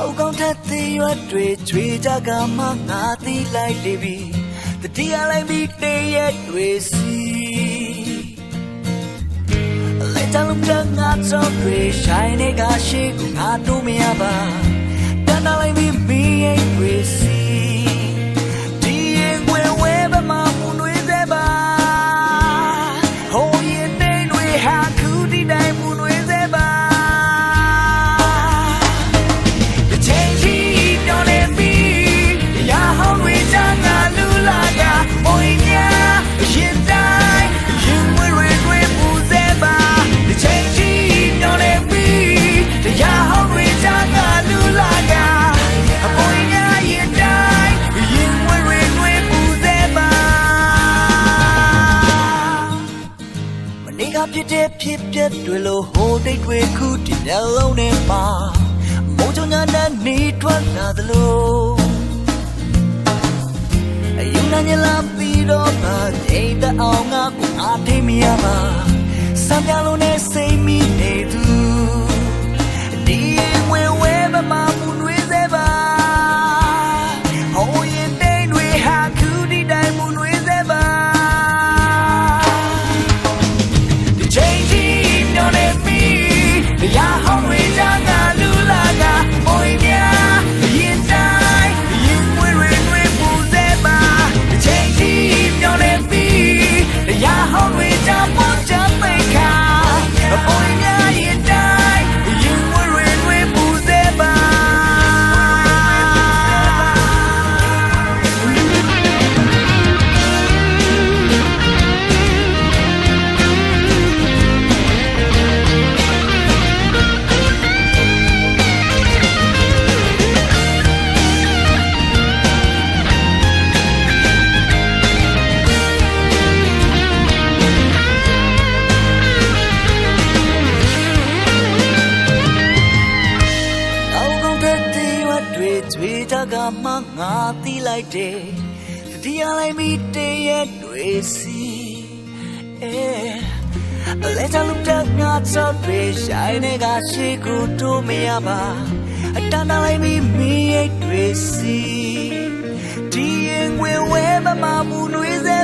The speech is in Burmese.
အောက်ကောင်းထက်သေးရွက်တွေကြွေကြကမှငါသိလိုက်လေပြီတတိယလိုက်ပြီးတည့်ရက်တွေစီလက်တလုံးကငါတော့တွေရှိုင်းနေကရှိကိုငါတို့မရပါတန်တာလိုက်ပြီးမီးရိပ်တွေစီ ဖြစ်တဲ့ဖြစ်ပျက်တွေလို့ဟိုတိတ်တွေခုတည်းတဲ့လုံးနဲ့မှာမိုးချုံညာနဲ့နေထွက်လာသလိုအယူနာညလာပြီးတော့ပါအိမ်တအောင်ငါကိုအားထိမရပါစံပြလုံးနဲ့စိတ်မိနေသူ Yeah. က်တွေကြွေကြကမှငါသိလိုက်တယ်တတိယလိုက်ပြီးတည့်ရက်တွေစီအဲအလဲချလို့တဲ့ငါတော့တွေရှိုင်းနေကရှိကိုတို့မရပါအတန်းတန်းလိုက်ပြီးမီးရိပ်တွေစီဒီရင်ဝင်ဝဲမမမှုတွေစေ